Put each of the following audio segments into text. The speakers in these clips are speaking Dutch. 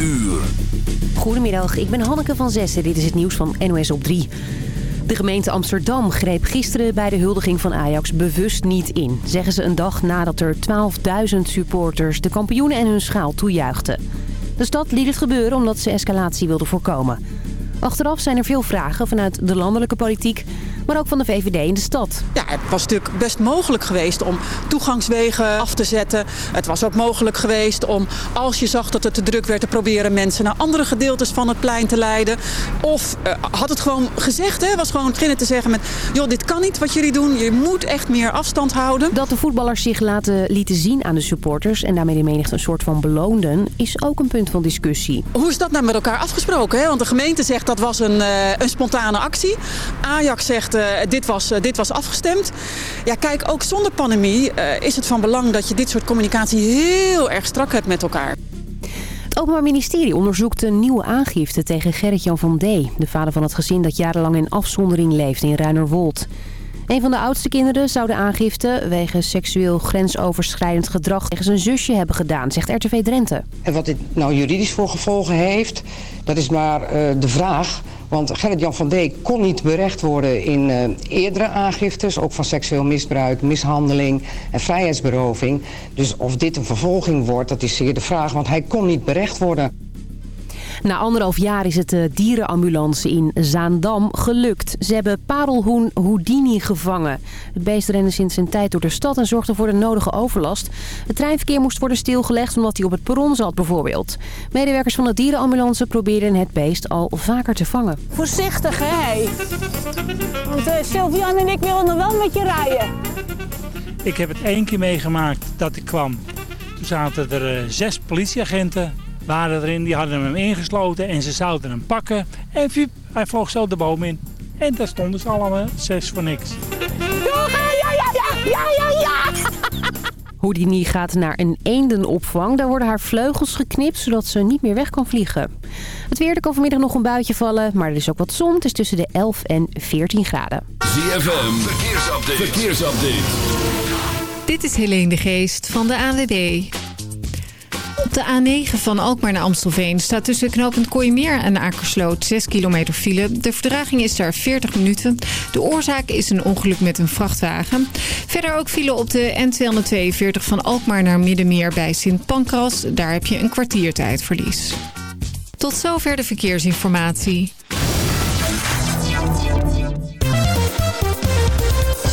uur. Goedemiddag, ik ben Hanneke van Zessen. Dit is het nieuws van NOS op 3. De gemeente Amsterdam greep gisteren bij de huldiging van Ajax bewust niet in. Zeggen ze een dag nadat er 12.000 supporters de kampioenen en hun schaal toejuichten. De stad liet het gebeuren omdat ze escalatie wilde voorkomen. Achteraf zijn er veel vragen vanuit de landelijke politiek, maar ook van de VVD in de stad. Ja, het was natuurlijk best mogelijk geweest om toegangswegen af te zetten. Het was ook mogelijk geweest om, als je zag dat het te druk werd, te proberen mensen naar andere gedeeltes van het plein te leiden. Of uh, had het gewoon gezegd, hè, was gewoon beginnen te zeggen met, joh, dit kan niet wat jullie doen. Je moet echt meer afstand houden. Dat de voetballers zich laten lieten zien aan de supporters en daarmee de menigte een soort van beloonden, is ook een punt van discussie. Hoe is dat nou met elkaar afgesproken? Hè? Want de gemeente zegt dat was een, uh, een spontane actie. Ajax zegt dit, was, uh, dit was afgestemd. Ja, kijk, ook zonder pandemie is het van belang dat je dit soort communicatie heel erg strak hebt met elkaar. Het Openbaar Ministerie onderzoekt een nieuwe aangifte tegen Gerrit-Jan van D. De vader van het gezin dat jarenlang in afzondering leeft in Ruinerwold. Een van de oudste kinderen zou de aangifte wegens seksueel grensoverschrijdend gedrag tegen zijn zusje hebben gedaan, zegt RTV Drenthe. En wat dit nou juridisch voor gevolgen heeft, dat is maar uh, de vraag. Want Gerrit-Jan van Dijk kon niet berecht worden in uh, eerdere aangiftes, ook van seksueel misbruik, mishandeling en vrijheidsberoving. Dus of dit een vervolging wordt, dat is zeer de vraag, want hij kon niet berecht worden. Na anderhalf jaar is het de dierenambulance in Zaandam gelukt. Ze hebben parelhoen Houdini gevangen. Het beest rende sinds een tijd door de stad en zorgde voor de nodige overlast. Het treinverkeer moest worden stilgelegd omdat hij op het perron zat bijvoorbeeld. Medewerkers van de dierenambulance probeerden het beest al vaker te vangen. Voorzichtig hè. Want uh, Sylvian en ik willen nog wel met je rijden. Ik heb het één keer meegemaakt dat ik kwam. Toen zaten er uh, zes politieagenten waren erin. Die hadden hem ingesloten en ze zouden hem pakken. En fiep, hij vloog zo de boom in. En daar stonden ze allemaal, zes voor niks. Ja, ja, ja, ja, ja, ja, ja. Houdini gaat naar een eendenopvang. Daar worden haar vleugels geknipt, zodat ze niet meer weg kan vliegen. Het weer, er kan vanmiddag nog een buitje vallen, maar er is ook wat zon. Het is tussen de 11 en 14 graden. ZFM, verkeersupdate. verkeersupdate. Dit is Helene de Geest van de ANWB. Op de A9 van Alkmaar naar Amstelveen staat tussen knooppunt Kooimeer en Akersloot 6 kilometer file. De verdraging is daar 40 minuten. De oorzaak is een ongeluk met een vrachtwagen. Verder ook file op de N242 van Alkmaar naar Middenmeer bij Sint Pancras. Daar heb je een kwartiertijdverlies. Tot zover de verkeersinformatie.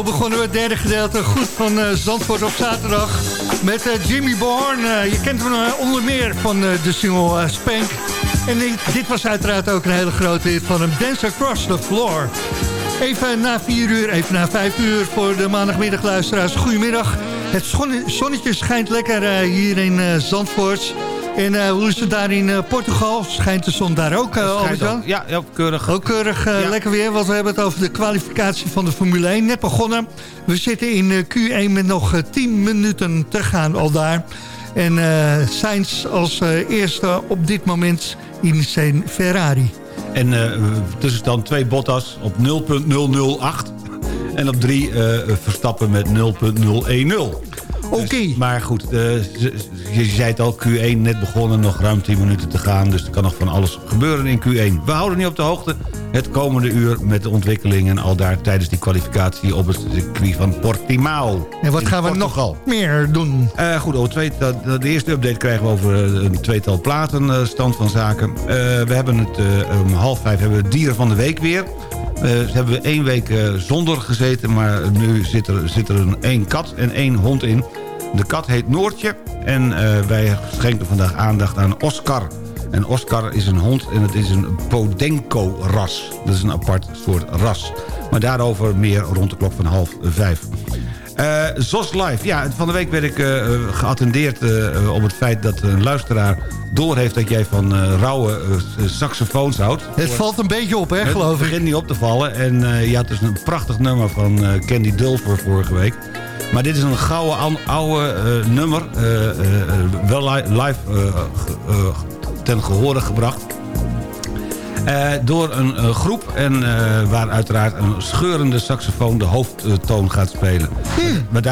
Zo begonnen we het derde gedeelte goed van uh, Zandvoort op zaterdag met uh, Jimmy Bourne. Uh, je kent hem onder meer van de single Spank. En dit was uiteraard ook een hele grote hit van hem, Dance Across the Floor. Even na vier uur, even na vijf uur voor de maandagmiddagluisteraars. Goedemiddag. Het zonnetje schijnt lekker hier in Zandvoort. En uh, hoe is het daar in uh, Portugal? Schijnt de zon daar ook, uh. Ja, ja, keurig. Ook keurig, ja. lekker weer. Want we hebben het over de kwalificatie van de Formule 1. Net begonnen. We zitten in Q1 met nog 10 minuten te gaan al daar. En Sainz als eerste op dit moment in zijn Ferrari. En tussenstand 2 Bottas op 0.008. En op 3 Verstappen met 0.010. Oké. Dus, maar goed, uh, je zei het al, Q1 net begonnen, nog ruim 10 minuten te gaan. Dus er kan nog van alles gebeuren in Q1. We houden niet op de hoogte het komende uur met de ontwikkelingen... al daar tijdens die kwalificatie op het circuit van Portimao. En wat gaan we nog meer doen? Uh, goed, over twee, de, de, eerste update krijgen we over eh, een tweetal platen, uh, stand van zaken. we hebben het om half vijf hebben we het dier van de week weer... Uh, hebben we één week uh, zonder gezeten, maar nu zit er, zit er een één kat en één hond in. De kat heet Noortje en uh, wij schenken vandaag aandacht aan Oscar. En Oscar is een hond en het is een Podenco-ras. Dat is een apart soort ras. Maar daarover meer rond de klok van half vijf. Uh, ZOS Live. Ja, van de week werd ik uh, geattendeerd uh, op het feit dat een luisteraar doorheeft dat jij van rauwe saxofoons houdt. Het valt een beetje op, hè, geloof ik. Het begint niet op te vallen. En je had dus een prachtig nummer van Candy Dulfer vorige week. Maar dit is een gouden oude nummer. wel live ten gehore gebracht. Uh, door een uh, groep en uh, waar uiteraard een scheurende saxofoon de hoofdtoon gaat spelen. Hmm, maar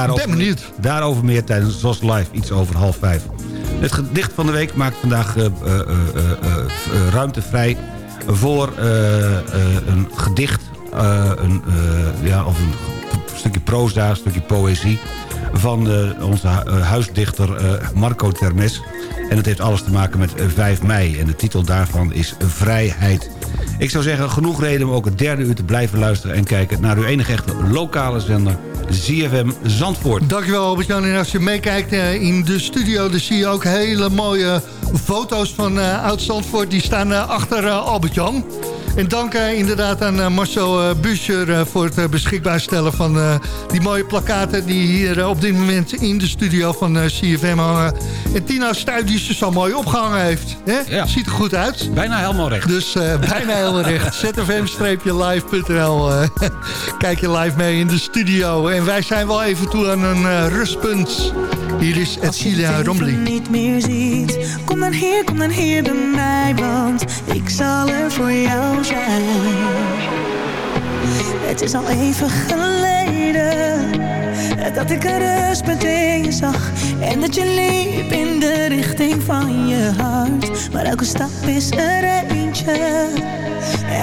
daarover, meer tijdens ZOS Live, iets over half vijf. Het gedicht van de week maakt vandaag ruimte vrij voor een gedicht, een, ja, of een stukje proza, een stukje poëzie van onze huisdichter Marco Termes. En het heeft alles te maken met 5 mei. En de titel daarvan is Vrijheid. Ik zou zeggen, genoeg reden om ook het derde uur te blijven luisteren... en kijken naar uw enige echte lokale zender, ZFM Zandvoort. Dankjewel Albert-Jan. En als je meekijkt eh, in de studio... dan zie je ook hele mooie foto's van uh, Oud-Zandvoort. Die staan achter Albert-Jan. En dank uh, inderdaad aan uh, Marcel uh, Buscher voor het beschikbaar stellen van die mooie plakaten die hier op dit moment in de studio van CFM hangen. En Tina Stuy die ze zo mooi opgehangen heeft. Hè? Ja. Ziet er goed uit. Bijna helemaal recht. Dus bijna helemaal recht. zfm-live.nl Kijk je live mee in de studio. En wij zijn wel even toe aan een rustpunt. Hier is Edcilia Rombly. niet meer ziet, kom dan hier, kom dan hier bij mij, want ik zal er voor jou Het is al even geleden dat ik een in je zag en dat je liep in de richting van je hart. Maar elke stap is er eentje.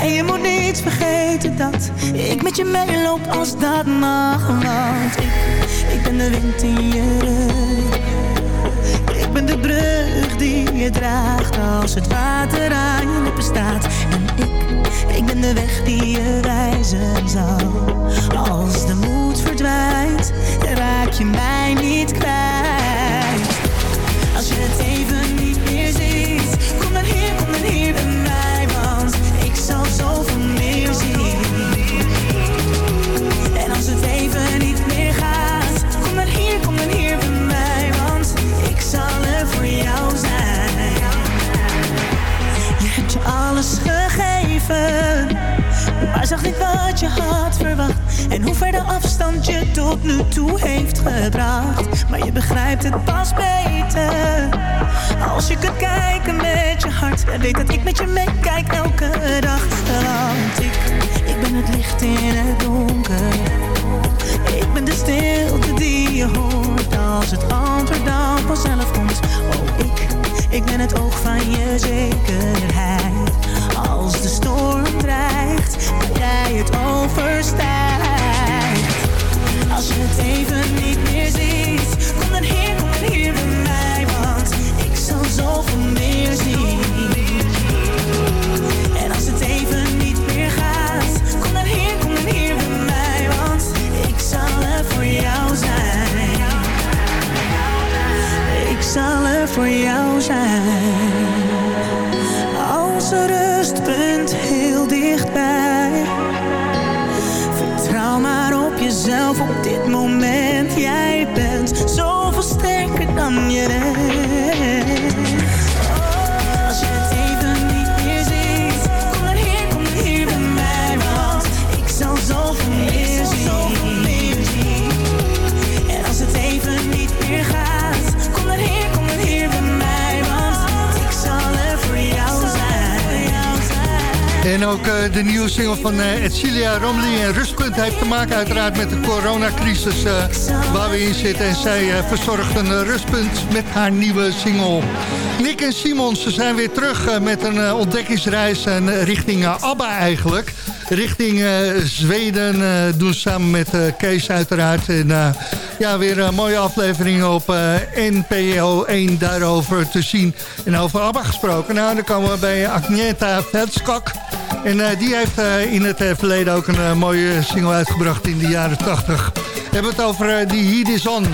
En je moet niet vergeten dat ik met je meeloop als dat mag. Want ik, ik ben de wind in je rug. Ik ben de brug die je draagt als het water aan je lippen staat. En ik, ik ben de weg die je wijzen zal. Als de moed verdwijnt, raak je mij niet kwijt. Als je het even single van uh, Edcilia Romley en Rustpunt heeft te maken uiteraard met de coronacrisis eh, waar we in zitten. En zij eh, verzorgt een eh, rustpunt met haar nieuwe single. Nick en Simon, ze zijn weer terug eh, met een eh, ontdekkingsreis en, eh, richting eh, ABBA eigenlijk. Richting eh, Zweden eh, doen ze samen met eh, Kees uiteraard. En eh, ja, weer een mooie aflevering op eh, NPO 1 daarover te zien. En over ABBA gesproken. Nou, dan komen we bij Agneta Veldskak. En eh, die heeft eh, in het eh, verleden ook een mooie single uitgebracht in de jaren 80. We hebben het over die Heat is On.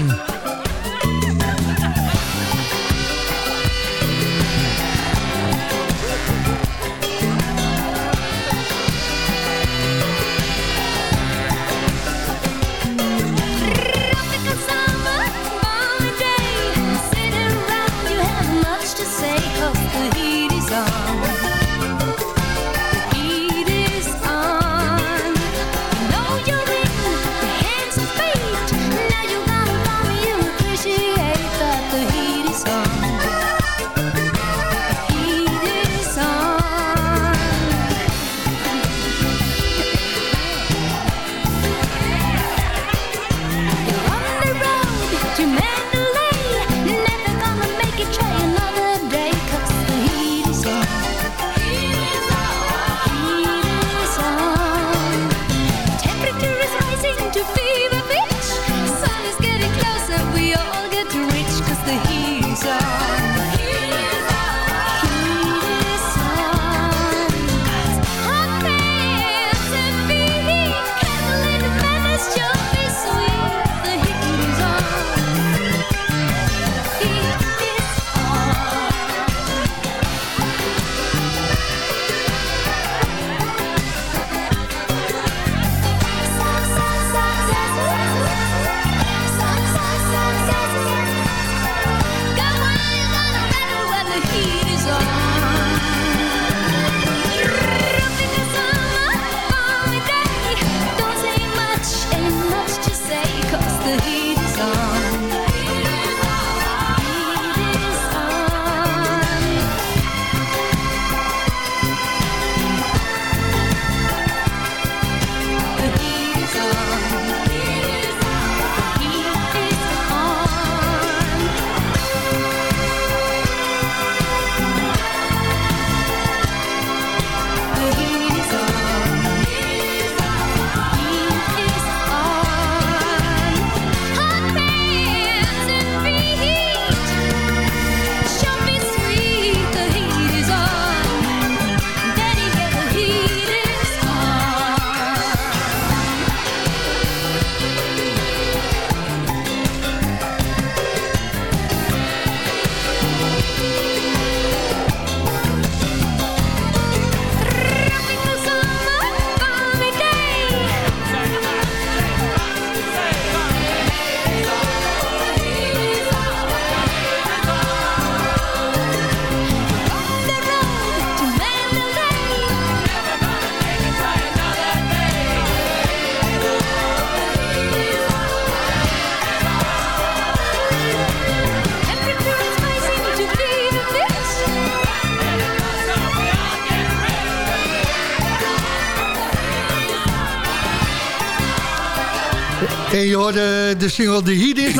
Je hoorde de single The Heat is.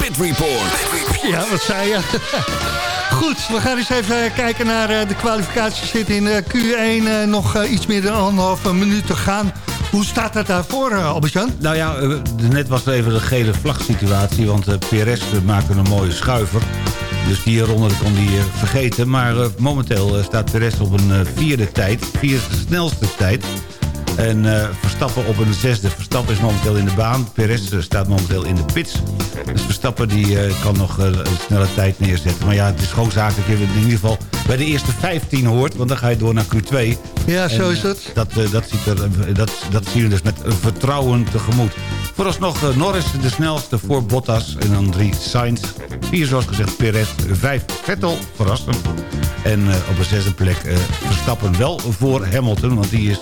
Pit Report. Ja, wat zei je? Goed, we gaan eens even kijken naar eh, de kwalificaties. Zit in eh, Q1 eh, nog iets meer dan anderhalve minuut te gaan. Hoe staat het daarvoor, Albert-Jan? Nou ja, net was er even de gele vlagsituatie... want eh, PRS maakte een mooie schuiver. Dus die ronde kon die eh, vergeten. Maar eh, momenteel staat PRS op een vierde tijd. Vierde snelste tijd. En eh, Verstappen op een zesde. Verstappen is momenteel in de baan. Perez eh, staat momenteel in de pits. Dus Verstappen die, eh, kan nog een snelle tijd neerzetten. Maar ja, het is gewoon zaak dat je in ieder geval bij de eerste 15 hoort. Want dan ga je door naar Q2. Ja, zo is het. Dat, dat, ziet er, dat, dat zien we dus met vertrouwen tegemoet. Vooralsnog eh, Norris de snelste voor Bottas. En dan drie Sainz. Vier zoals gezegd Perez. Vijf Vettel, verrassend. En eh, op de zesde plek eh, Verstappen wel voor Hamilton. Want die is,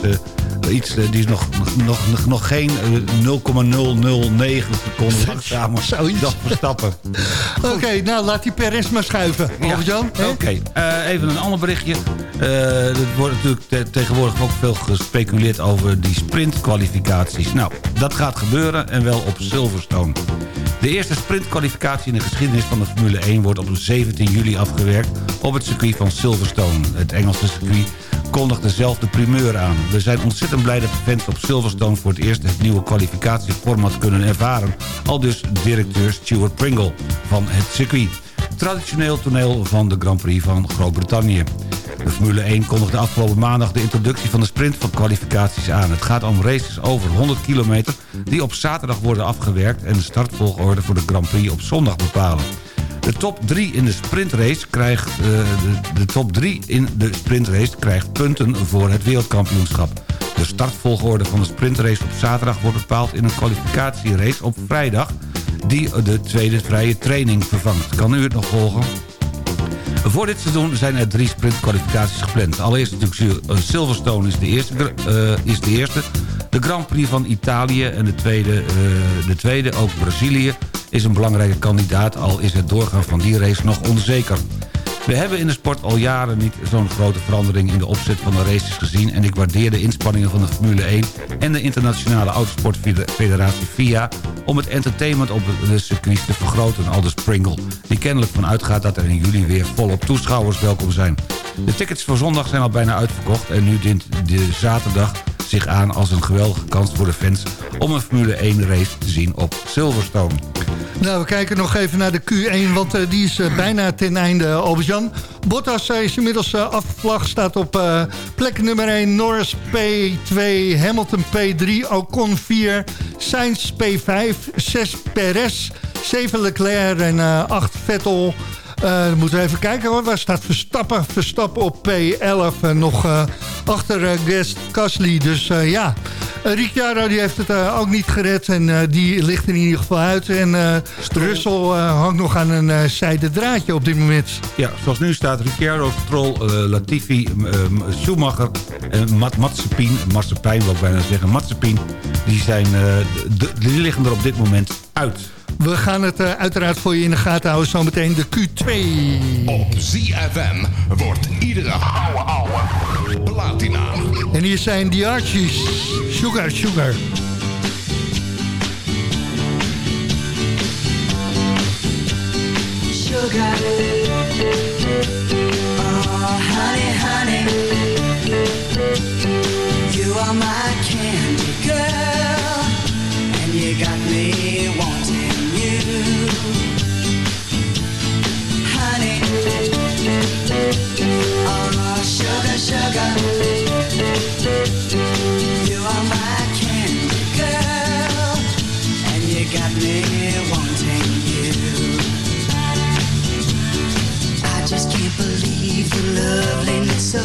iets, die is nog, nog, nog, geen eh, 0,009 seconden langzamer dan Verstappen. Oké, nou laat die Perez maar schuiven. Albert-Jan, hè? Oké, even een ander berichtje. Er wordt natuurlijk te- tegenwoordig ook veel gespeculeerd over die sprintkwalificaties. Nou, dat gaat gebeuren en wel op Silverstone. De eerste sprintkwalificatie in de geschiedenis van de Formule 1... wordt op 17 juli afgewerkt op het circuit van Silverstone. Het Engelse circuit kondigt dezelfde primeur aan. We zijn ontzettend blij dat de fans op Silverstone... voor het eerst het nieuwe kwalificatieformat kunnen ervaren. Al dus directeur Stuart Pringle van het circuit. Traditioneel toneel van de Grand Prix van Groot-Brittannië. De Formule 1 kondigde afgelopen maandag de introductie van de sprint van kwalificaties aan. Het gaat om races over 100 kilometer die op zaterdag worden afgewerkt... en de startvolgorde voor de Grand Prix op zondag bepalen. De top 3 in de sprintrace krijgt, eh, de, de top 3 in de sprintrace krijgt punten voor het wereldkampioenschap. De startvolgorde van de sprintrace op zaterdag wordt bepaald in een kwalificatierace op vrijdag... die de tweede vrije training vervangt. Kan u het nog volgen? Voor dit seizoen zijn er drie sprintkwalificaties gepland. Allereerst natuurlijk eh, Silverstone is de eerste, eh, is de eerste. De Grand Prix van Italië en de tweede, de tweede, ook Brazilië, is een belangrijke kandidaat... al is het doorgaan van die race nog onzeker. We hebben in de sport al jaren niet zo'n grote verandering in de opzet van de races gezien... en ik waardeer de inspanningen van de Formule 1 en de Internationale Autosportfederatie FIA... om het entertainment op de circuits te vergroten, aldus Pringle... die kennelijk van uitgaat dat er in juli weer volop toeschouwers welkom zijn. De tickets voor zondag zijn al bijna uitverkocht... en nu dient de zaterdag zich aan als een geweldige kans voor de fans... om een Formule 1 race te zien op Silverstone. Nou, we kijken nog even naar de Q1, want eh, die is eh, bijna ten einde, Albert-Jan. Bottas eh, is inmiddels afvlag, staat op eh, plek nummer 1. Norris P2, Hamilton P3, Ocon 4, Sainz P5, 6 Perez, 7 Leclerc en 8 Vettel... Uh, dan moeten we even kijken hoor. Waar staat Verstappen? Verstappen op P11. Uh, nog uh, achter uh, Guest Gasly. Dus ja, Ricciardo die heeft het ook niet gered. En die ligt er in ieder geval uit. En Russell hangt nog aan een zijde draadje op dit moment. Ja, zoals nu staat Ricciardo, Stroll, Latifi, Schumacher en Mat Matsepin. Matsepijn wil ik bijna zeggen. Matsepin, die, zijn, die liggen er op dit moment uit. We gaan het uh, uiteraard voor je in de gaten houden. Zometeen de Q2. Op ZFM wordt iedere ouwe ouwe platina. En hier zijn de Archies. Sugar, sugar. Sugar.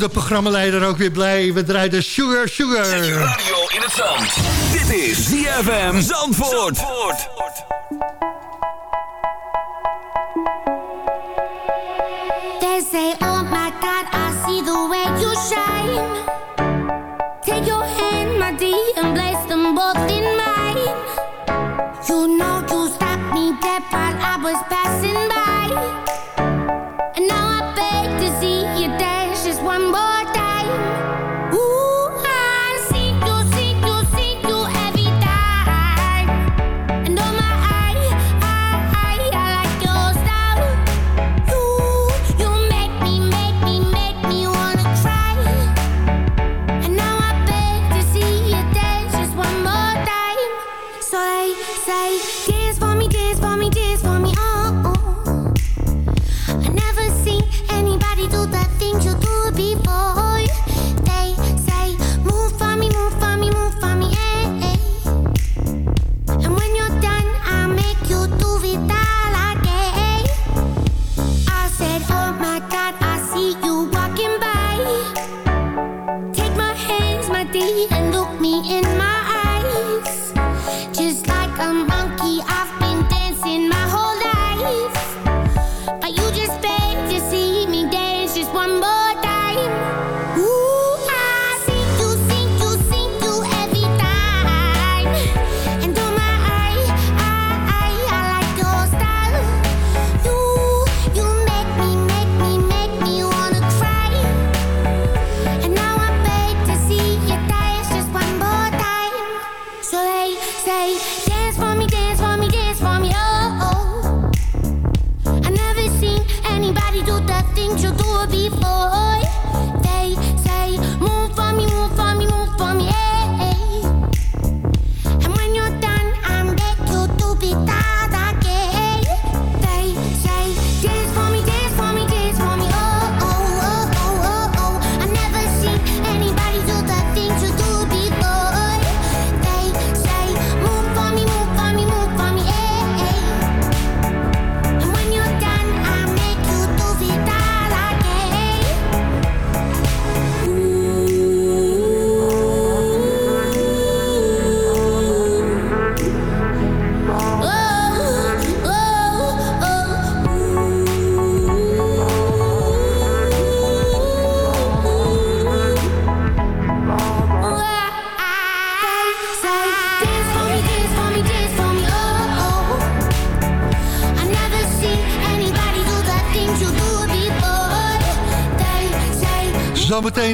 de programmaleider ook weer blij. We draaiden Sugar Sugar. Radio in het zand. Dit is ZFM Zandvoort. Zandvoort.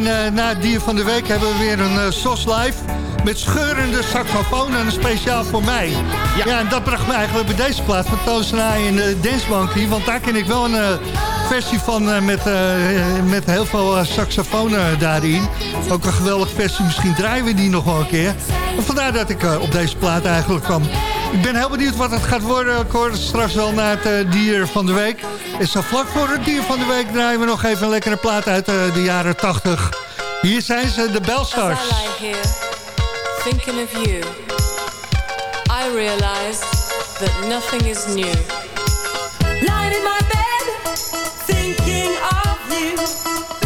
Eh, na het dier van de week hebben we weer een eh, SOS Live... met scheurende saxofoon en een speciaal voor mij. Ja. en dat bracht me eigenlijk bij deze plaats van Toos in en de hier, want daar ken ik wel een eh, versie van met, met heel veel saxofonen daarin. Ook een geweldige versie, misschien draaien we die nog wel een keer. Vandaar dat ik op deze plaat eigenlijk kwam. Ik ben heel benieuwd wat het gaat worden. Ik hoor straks wel naar het eh, dier van de week. En zo vlak voor het dier van de week draaien we nog even een lekkere plaat uit eh, de jaren 80. Hier zijn ze, de Belstars. As I lie here, thinking of you, I realize that nothing is new. Lying in my bed, thinking of you.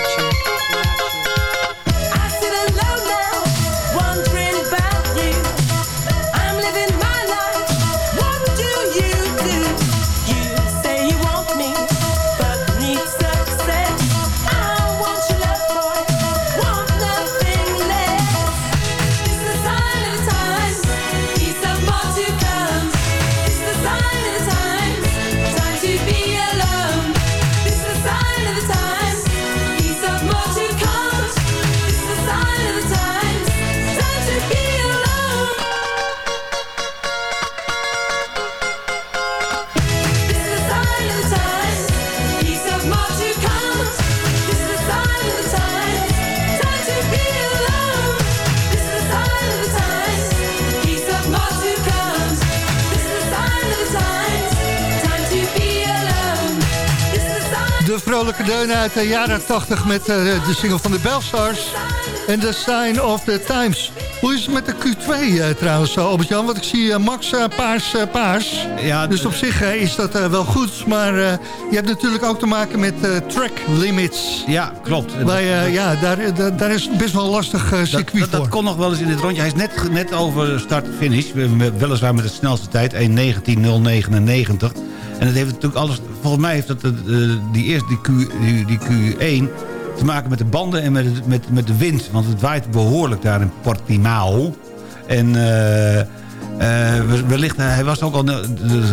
vrolijke deunen uit de jaren 80 met eh, de single van de Bellstars. En The Sign of the Times. Hoe is het met de Q2 eh, trouwens, zo, Albert-Jan? Want ik zie eh, Max eh, paars, eh, paars. Ja, dus op zich eh, is dat eh, wel goed. Maar eh, je hebt natuurlijk ook te maken met eh, track limits. Ja, klopt. Eh, ja, daar, daar, daar is best wel een lastig eh, Dat, circuit dat, dat voor. kon nog wel eens in dit rondje. Hij is net, net over start-finish. Weliswaar met de snelste tijd, 1.19.099. En dat heeft natuurlijk alles... Volgens mij heeft dat, eh, die eerste, die, Q, die, die Q1... te maken met de banden en met, met, met de wind. Want het waait behoorlijk daar in Portimao. En... eh, eh, we- wellicht, eh, hij was ook al eh,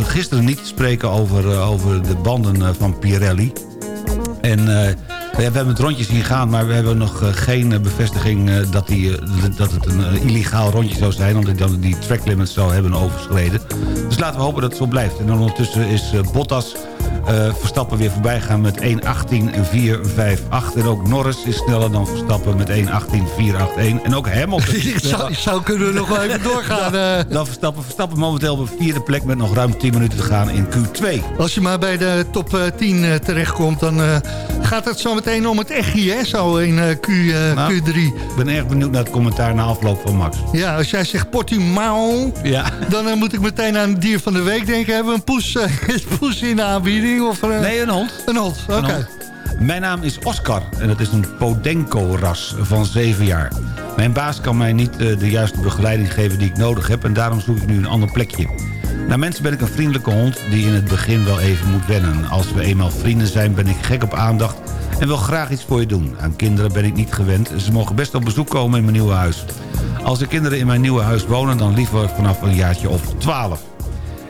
gisteren niet te spreken over, eh, over de banden eh, van Pirelli. En eh, we hebben het rondje zien gaan, maar we hebben nog eh, geen eh, bevestiging eh, dat, die, dat het een illegaal rondje zou zijn. Omdat hij dan die track limits zou hebben overschreden. Dus laten we hopen dat het zo blijft. En ondertussen is Bottas eh, Verstappen weer voorbij gaan met 1.18.458. En ook Norris is sneller dan Verstappen met 1.18.481. En ook Hamilton Ik zou, ik zou kunnen nog wel even doorgaan. eh. Dan Verstappen, Verstappen momenteel op de vierde plek met nog ruim 10 minuten te gaan in Q2. Als je maar bij de top eh, 10 eh, terechtkomt, dan gaat het zo meteen om het echtje, hè? Zo in Q, Nou, Q3. Ik ben erg benieuwd naar het commentaar na afloop van Max. Ja, als jij zegt Portimao, Ja. dan moet ik meteen aan het dier van de week denken. Hebben we een poes, poes in de aanbieding? Of, eh, Nee, een hond. Een hond, oké. Mijn naam is Oscar en het is een Podenco-ras van 7 jaar. Mijn baas kan mij niet eh, de juiste begeleiding geven die ik nodig heb... en daarom zoek ik nu een ander plekje. Naar mensen ben ik een vriendelijke hond die in het begin wel even moet wennen. Als we eenmaal vrienden zijn ben ik gek op aandacht en wil graag iets voor je doen. Aan kinderen ben ik niet gewend. Ze mogen best op bezoek komen in mijn nieuwe huis. Als de kinderen in mijn nieuwe huis wonen, dan liever vanaf een jaartje of 12.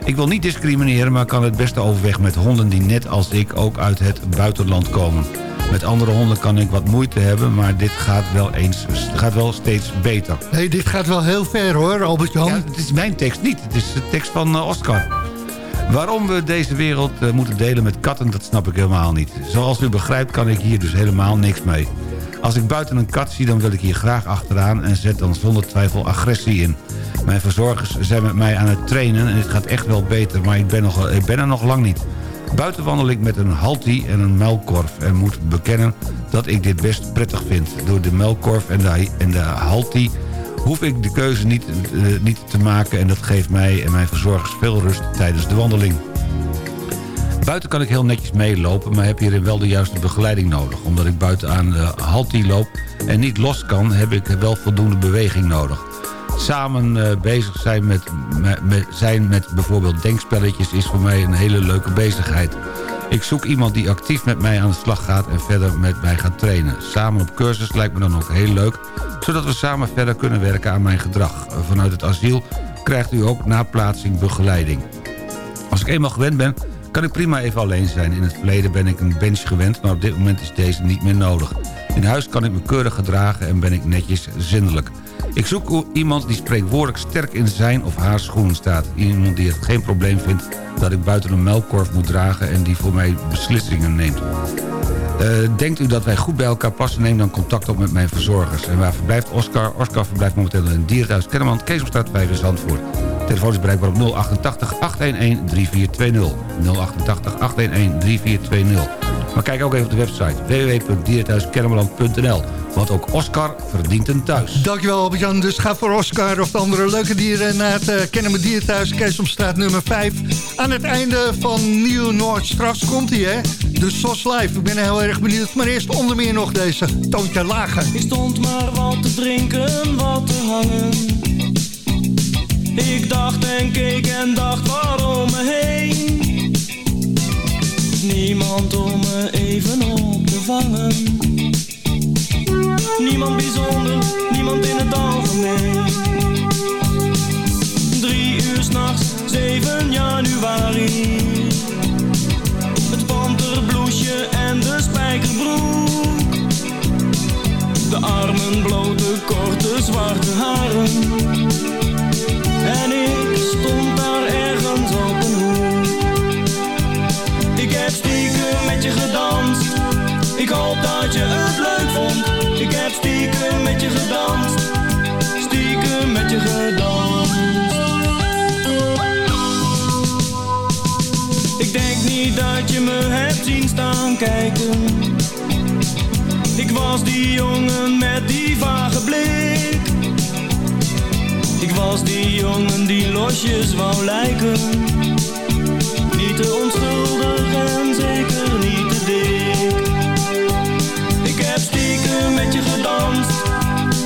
Ik wil niet discrimineren, maar kan het beste overweg met honden die net als ik ook uit het buitenland komen. Met andere honden kan ik wat moeite hebben, maar dit gaat wel, eens, gaat wel steeds beter. Hey, dit gaat wel heel ver hoor, Albert-Jan. Ja, het is mijn tekst niet, het is de tekst van eh, Oscar. Waarom we deze wereld eh, moeten delen met katten, dat snap ik helemaal niet. Zoals u begrijpt kan ik hier dus helemaal niks mee. Als ik buiten een kat zie, dan wil ik hier graag achteraan... en zet dan zonder twijfel agressie in. Mijn verzorgers zijn met mij aan het trainen en het gaat echt wel beter... maar ik ben, nog, ik ben er nog lang niet. Buiten wandel ik met een halti en een melkkorf... en moet bekennen dat ik dit best prettig vind. Door de melkkorf en de, en de halti hoef ik de keuze niet, eh, niet te maken... en dat geeft mij en mijn verzorgers veel rust tijdens de wandeling. Buiten kan ik heel netjes meelopen, maar heb hierin wel de juiste begeleiding nodig. Omdat ik buiten aan de halti loop en niet los kan, heb ik wel voldoende beweging nodig. Samen eh, bezig zijn met, zijn met bijvoorbeeld denkspelletjes is voor mij een hele leuke bezigheid. Ik zoek iemand die actief met mij aan de slag gaat en verder met mij gaat trainen. Samen op cursus lijkt me dan ook heel leuk, zodat we samen verder kunnen werken aan mijn gedrag. Vanuit het asiel krijgt u ook na plaatsing begeleiding. Als ik eenmaal gewend ben, kan ik prima even alleen zijn. In het verleden ben ik een bench gewend, maar op dit moment is deze niet meer nodig. In huis kan ik me keurig gedragen en ben ik netjes zindelijk. Ik zoek iemand die spreekwoordelijk sterk in zijn of haar schoenen staat. Iemand die het geen probleem vindt dat ik buiten een melkkorf moet dragen... en die voor mij beslissingen neemt. Eh, denkt u dat wij goed bij elkaar passen? Neem dan contact op met mijn verzorgers. En waar verblijft Oscar? Oscar verblijft momenteel in Dierenthuis Kennemerland, Keesomstraat 5 in Zandvoort. Telefoon is bereikbaar op 088 811 3420. 088 811 3420. Maar kijk ook even op de website www.dierenthuiskennemerland.nl. Want ook Oscar verdient een thuis. Dankjewel Albert-Jan. Dus ga voor Oscar of de andere leuke dieren naar het uh, Kennemer Dierenthuis, Keesomstraat nummer 5. aan het einde van Nieuw-Noord. Straks komt hij, hè? De SOS Live. Ik ben heel erg benieuwd. Maar eerst onder meer nog deze toontje lager. Ik stond maar wat te drinken, wat te hangen. Ik dacht en keek en dacht waarom me heen. Niemand om me even op te vangen. Niemand bijzonder, niemand in het algemeen. Drie uur s'nachts, 7 januari. Je gedanst. Stiekem met je gedanst. Ik denk niet dat je me hebt zien staan kijken. Ik was die jongen met die vage blik. Ik was die jongen die losjes wou lijken. Niet te onschuldig en zeker niet te dik. Ik heb stiekem met je gedanst.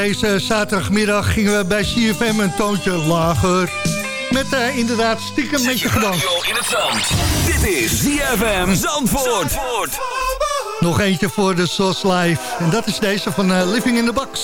Deze zaterdagmiddag gingen we bij CFM een toontje lager. Met eh, inderdaad stiekem met je gedanst. in het zand. Dit is ZFM Zandvoort. Nog eentje voor de SOS Live. En dat is deze van eh, Living in the Box.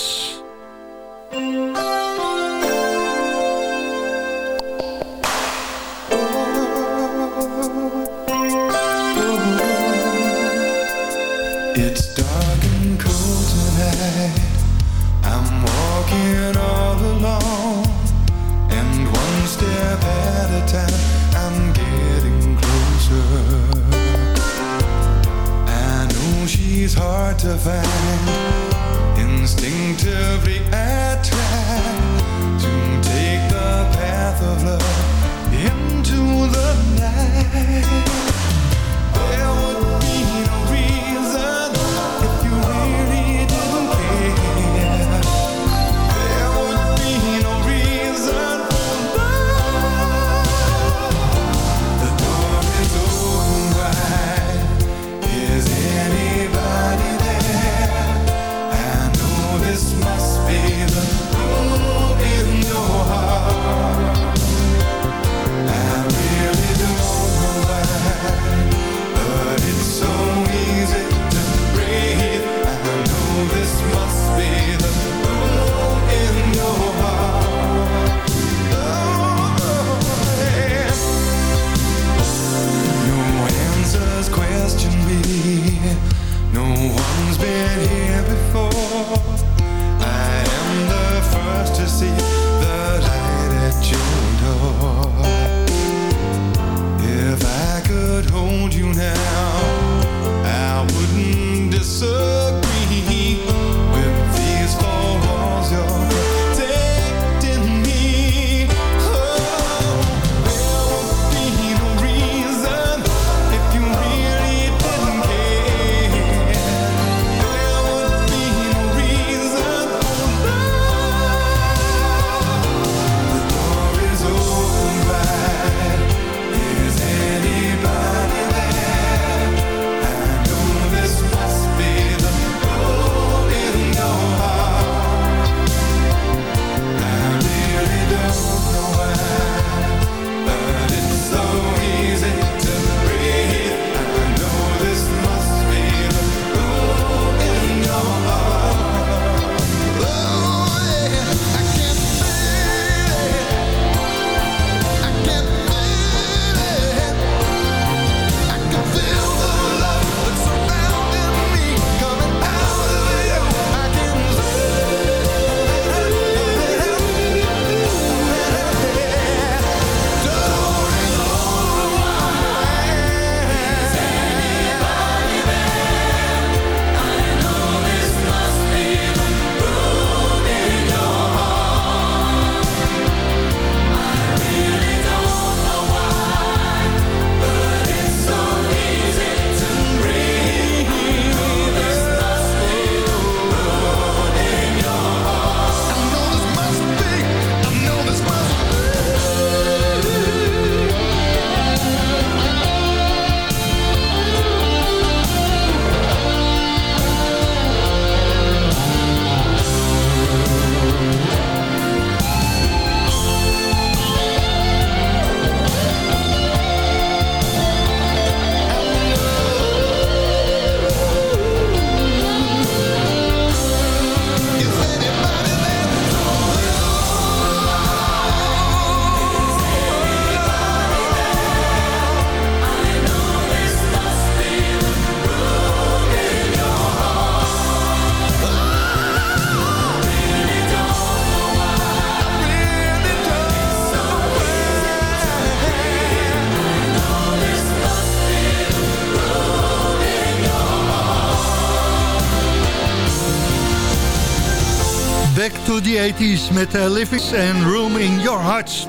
80s met uh, Livings and Room in Your Hearts.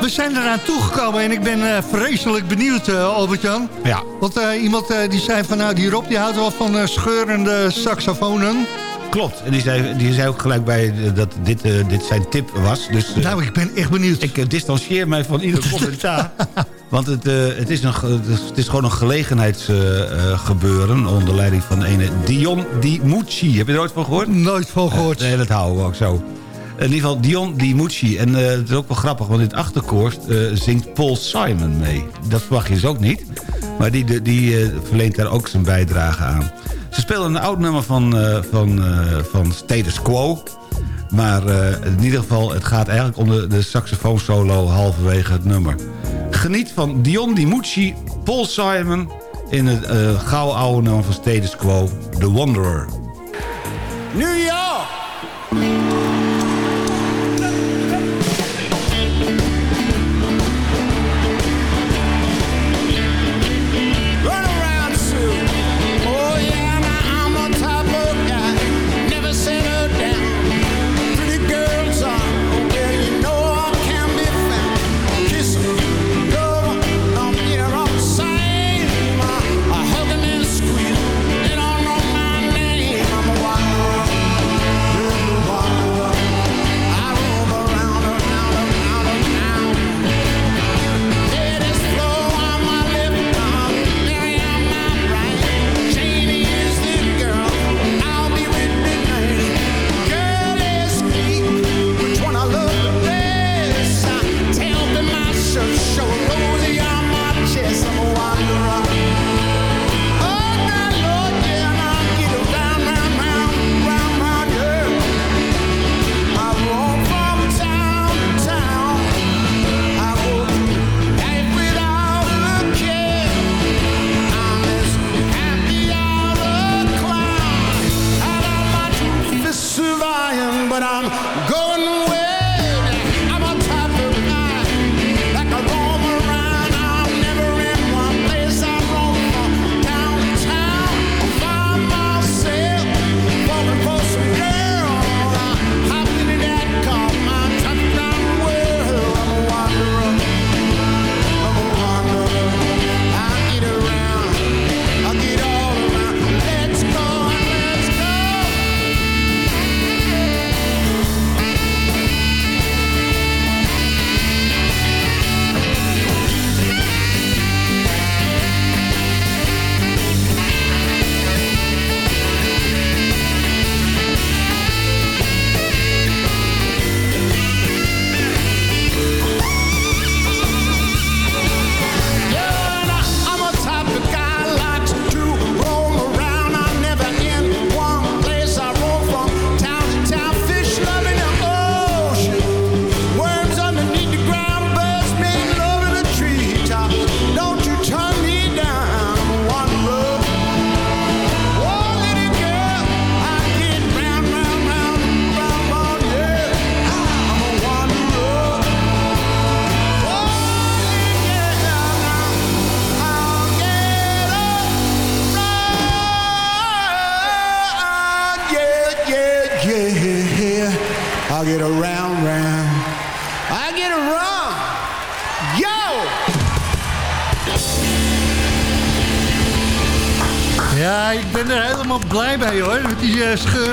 We zijn eraan toegekomen en ik ben uh, vreselijk benieuwd, uh, Albert-Jan. Ja. Want iemand die zei van, nou, die Rob die houdt wel van scheurende saxofonen. Klopt. En die zei, die zei ook gelijk bij dat dit, dit zijn tip was. Dus, nou, ik ben echt benieuwd. Ik distancieer mij van ieder commentaar. Want het, uh, het, is een, het is gewoon een gelegenheidsgebeuren... Uh, onder leiding van een Dion Di Mucci. Heb je er ooit van gehoord? Nooit van gehoord. nee, dat houden we ook zo. In ieder geval Dion Di Mucci. En uh, het is ook wel grappig, want in het achterkoor zingt Paul Simon mee. Dat verwacht je dus ook niet. Maar die, die verleent daar ook zijn bijdrage aan. Ze spelen een oud nummer van, van, van Status Quo... Maar in ieder geval, het gaat eigenlijk om de, de saxofoonsolo halverwege het nummer. Geniet van Dion Di Mucci, Paul Simon... in het gouden oude nummer van Status Quo, The Wanderer. New York!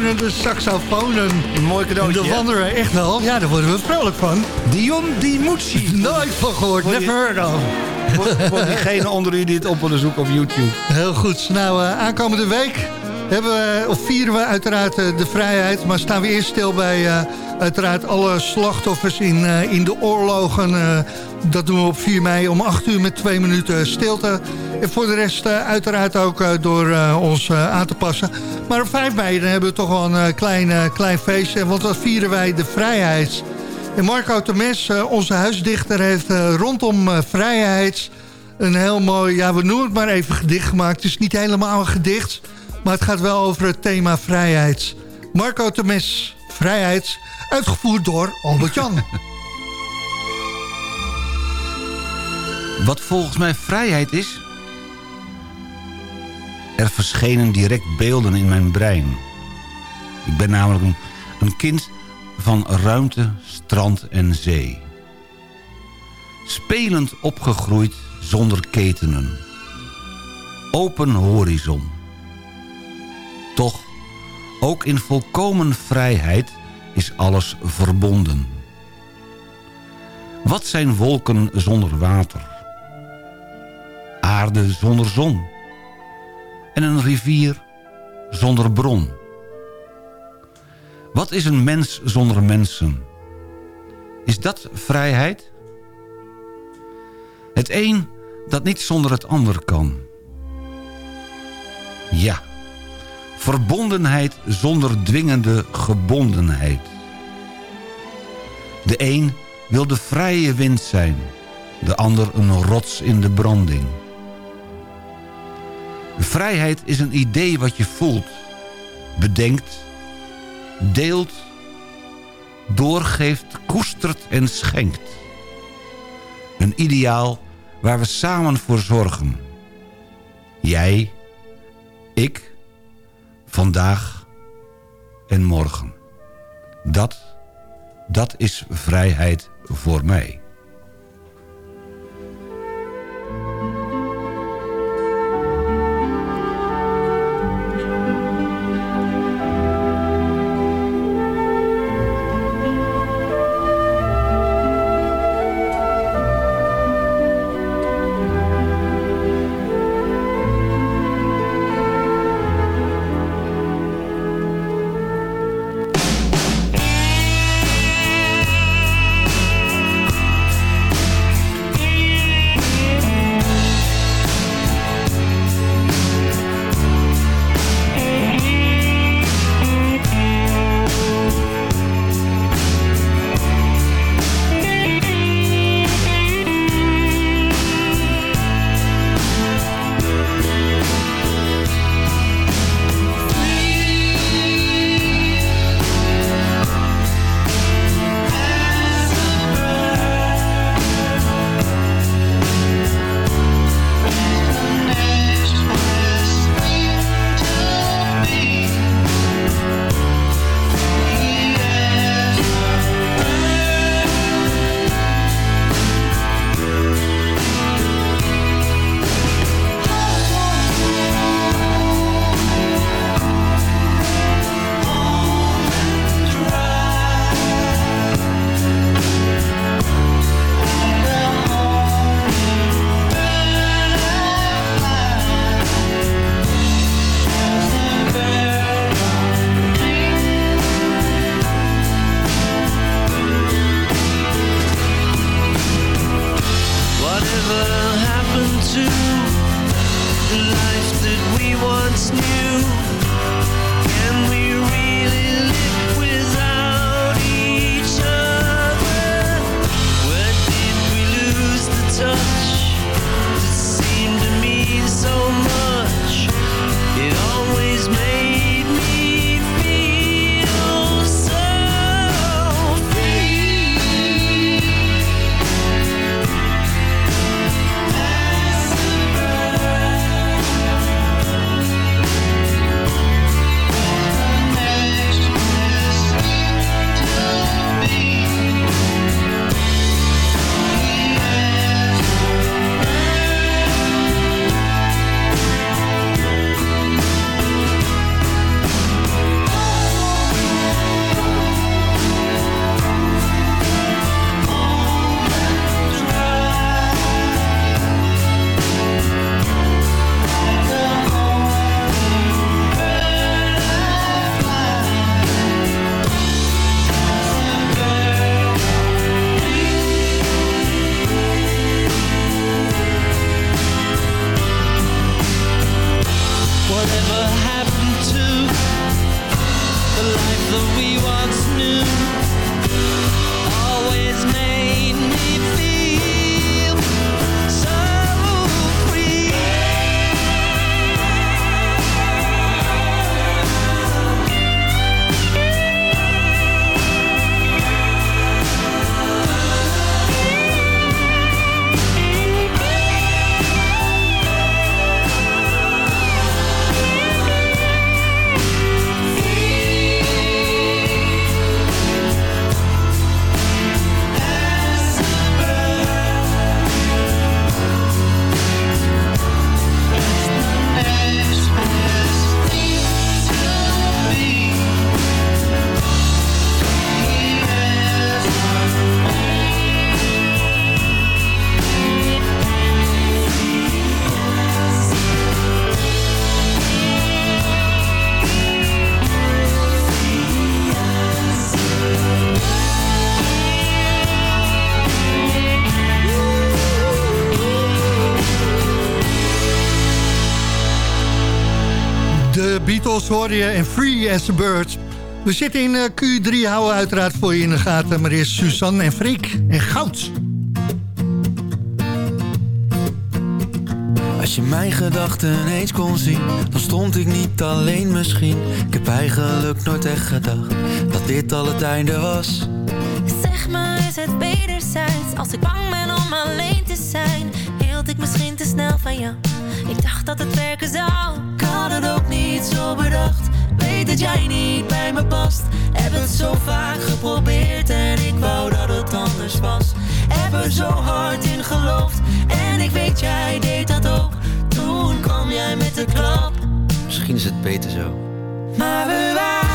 Scheurende saxofonen. Een mooi cadeautje. De wandelen echt wel. Ja, daar worden we vrolijk van. Dion Di Mucci. Nooit van gehoord, never heard of. Voor diegene onder u die het op willen zoeken op YouTube. Heel goed. Nou, uh, aankomende week hebben we, of vieren we uiteraard uh, de vrijheid. Maar staan we eerst stil bij uh, uiteraard alle slachtoffers in, in de oorlogen. Dat doen we op 4 mei om 8 uur met 2 minuten stilte. En voor de rest uiteraard ook door ons aan te passen. Maar op 5 mei dan hebben we toch wel een klein, klein feestje. Want dan vieren wij de vrijheid. En Marco Temes, onze huisdichter, heeft rondom vrijheid... een heel mooi, ja we noemen het maar even gedicht gemaakt. Het is niet helemaal een gedicht... Maar het gaat wel over het thema vrijheid. Marco Temes, vrijheid, uitgevoerd door Albert Wat volgens mij vrijheid is... Er verschenen direct beelden in mijn brein. Ik ben namelijk een, een kind van ruimte, strand en zee. Spelend opgegroeid zonder ketenen. Open horizon. Toch, ook in volkomen vrijheid is alles verbonden. Wat zijn wolken zonder water? Aarde zonder zon? En een rivier zonder bron? Wat is een mens zonder mensen? Is dat vrijheid? Het een dat niet zonder het ander kan. Ja, verbondenheid zonder dwingende gebondenheid. De een wil de vrije wind zijn, de ander een rots in de branding. Vrijheid is een idee wat je voelt, bedenkt, deelt, doorgeeft, koestert en schenkt. Een ideaal waar we samen voor zorgen. Jij, ik, vandaag en morgen. Dat, dat is vrijheid voor mij. Hoorde je en Free as a Bird. We zitten in eh, Q3, houden uiteraard voor je in de gaten. Maar eerst Suzanne en Freek en Goud. Als je mijn gedachten eens kon zien, dan stond ik niet alleen misschien. Ik heb eigenlijk nooit echt gedacht dat dit al het einde was. Zeg maar, is het wederzijds? Als ik bang ben om alleen te zijn, hield ik misschien te snel van jou. Ik dacht dat het werken zou. Zo bedacht. Weet dat jij niet bij me past. Heb het zo vaak geprobeerd en ik wou dat het anders was. Heb er zo hard in geloofd en ik weet jij deed dat ook. Toen kwam jij met de klap. Misschien is het beter zo. Maar we waren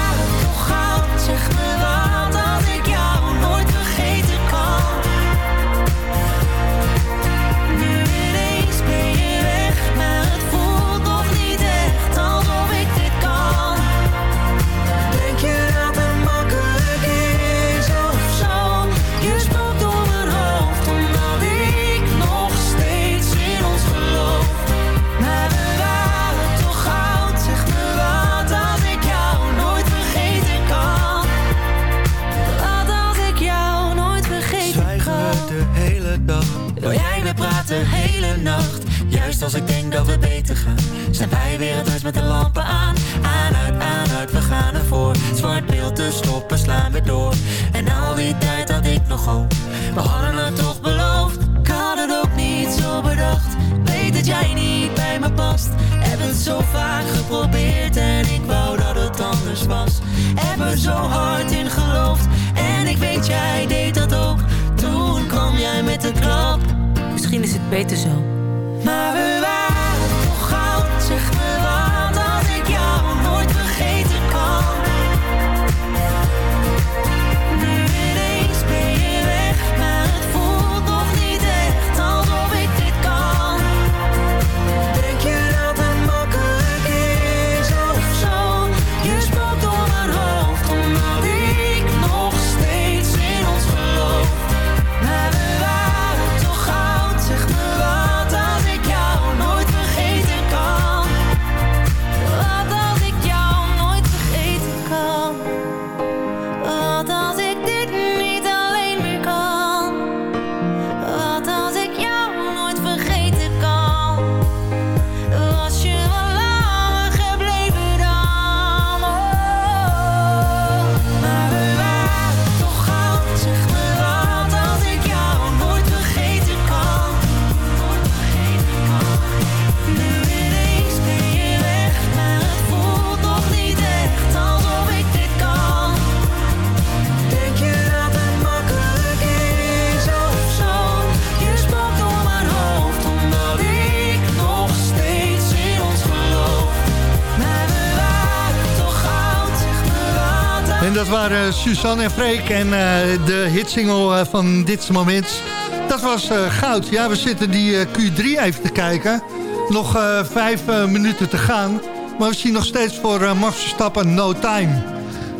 Suzanne en Freek en eh, de hitsingle eh, van dit moment. Dat was eh, goud. Ja, we zitten die eh, Q3 even te kijken. Nog vijf minuten te gaan. Maar we zien nog steeds voor eh, Max Verstappen no time.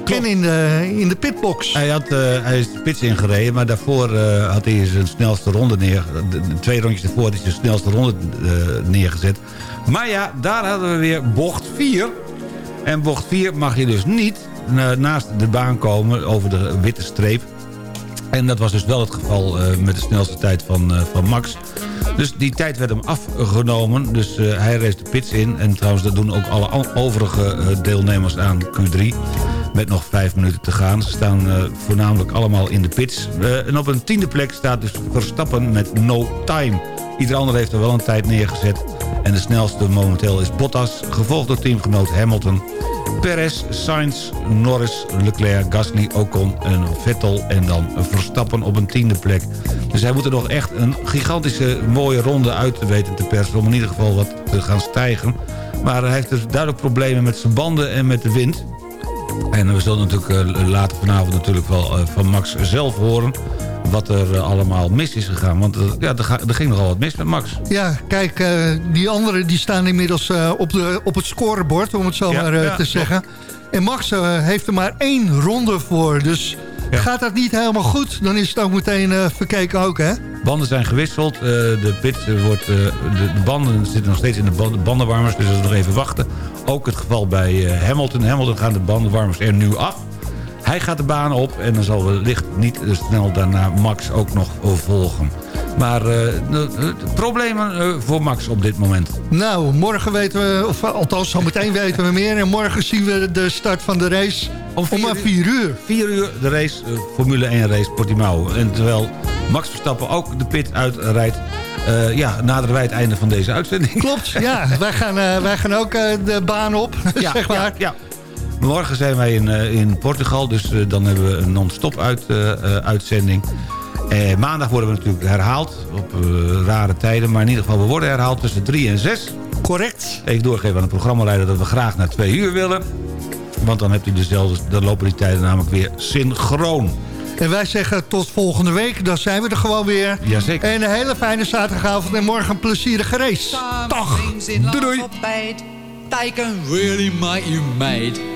En in de, in de pitbox. Hij, had, hij is de pits ingereden, maar daarvoor had hij zijn snelste ronde neer... de- de twee rondjes ervoor had hij zijn snelste ronde neergezet. Maar ja, daar hadden we weer bocht 4. En bocht 4 mag je dus niet naast de baan komen over de witte streep. En dat was dus wel het geval eh, met de snelste tijd van, eh, van Max. Dus die tijd werd hem afgenomen. Dus eh, hij race de pits in. En trouwens, dat doen ook alle overige deelnemers aan Q3. Met nog vijf minuten te gaan. Ze staan voornamelijk allemaal in de pits. En op een tiende plek staat dus Verstappen met no time. Ieder ander heeft er wel een tijd neergezet. En de snelste momenteel is Bottas. Gevolgd door teamgenoot Hamilton. Perez, Sainz, Norris, Leclerc, Gasly, Ocon en Vettel en dan Verstappen op een tiende plek. Dus hij moet er nog echt een gigantische mooie ronde uit weten te persen... om in ieder geval wat te gaan stijgen. Maar hij heeft dus duidelijk problemen met zijn banden en met de wind. En we zullen natuurlijk eh, later vanavond natuurlijk wel eh, van Max zelf horen... wat er eh, allemaal mis is gegaan. Want eh, ja, er, er ging nogal wat mis met Max. Ja, kijk, eh, die anderen die staan inmiddels op, de, op het scorebord, om het zo Ja, maar ja, te zeggen. En Max heeft er maar één ronde voor. Dus gaat dat niet helemaal goed, dan is het ook meteen verkeken ook, hè? Banden zijn gewisseld. de pit wordt, de, de banden zitten nog steeds in de ban- bandenwarmers. Dus dat is nog even wachten Ook het geval bij Hamilton. Hamilton gaan de bandenwarmers er nu af. Hij gaat de baan op en dan zal wellicht niet snel daarna Max ook nog volgen. Maar de problemen eh, voor Max op dit moment. Nou, morgen weten we, of althans zometeen weten we meer. En morgen zien we de start van de race om, maar 4 uur. 4 uur de race, eh, Formule 1 race Portimao. En terwijl Max Verstappen ook de pit uitrijdt... eh ja, naderen wij het einde van deze uitzending. Klopt, ja. wij, gaan, wij gaan ook de baan op, Ja, zeg maar. ja, ja. Morgen zijn wij in, eh, in Portugal, dus eh, dan hebben we een non-stop uit, eh, uitzending. Eh, maandag worden we natuurlijk herhaald op eh, rare tijden. Maar in ieder geval, we worden herhaald tussen 3 en 6. Correct. Ik doorgeef aan de programmaleider dat we graag naar 2 uur willen. Want dan, hebt hij dezelfde, dan lopen die tijden namelijk weer synchroon. En wij zeggen tot volgende week, dan zijn we er gewoon weer. Jazeker. En een hele fijne zaterdagavond en morgen een plezierige race. Dag. Doei doei. They can really make you mad.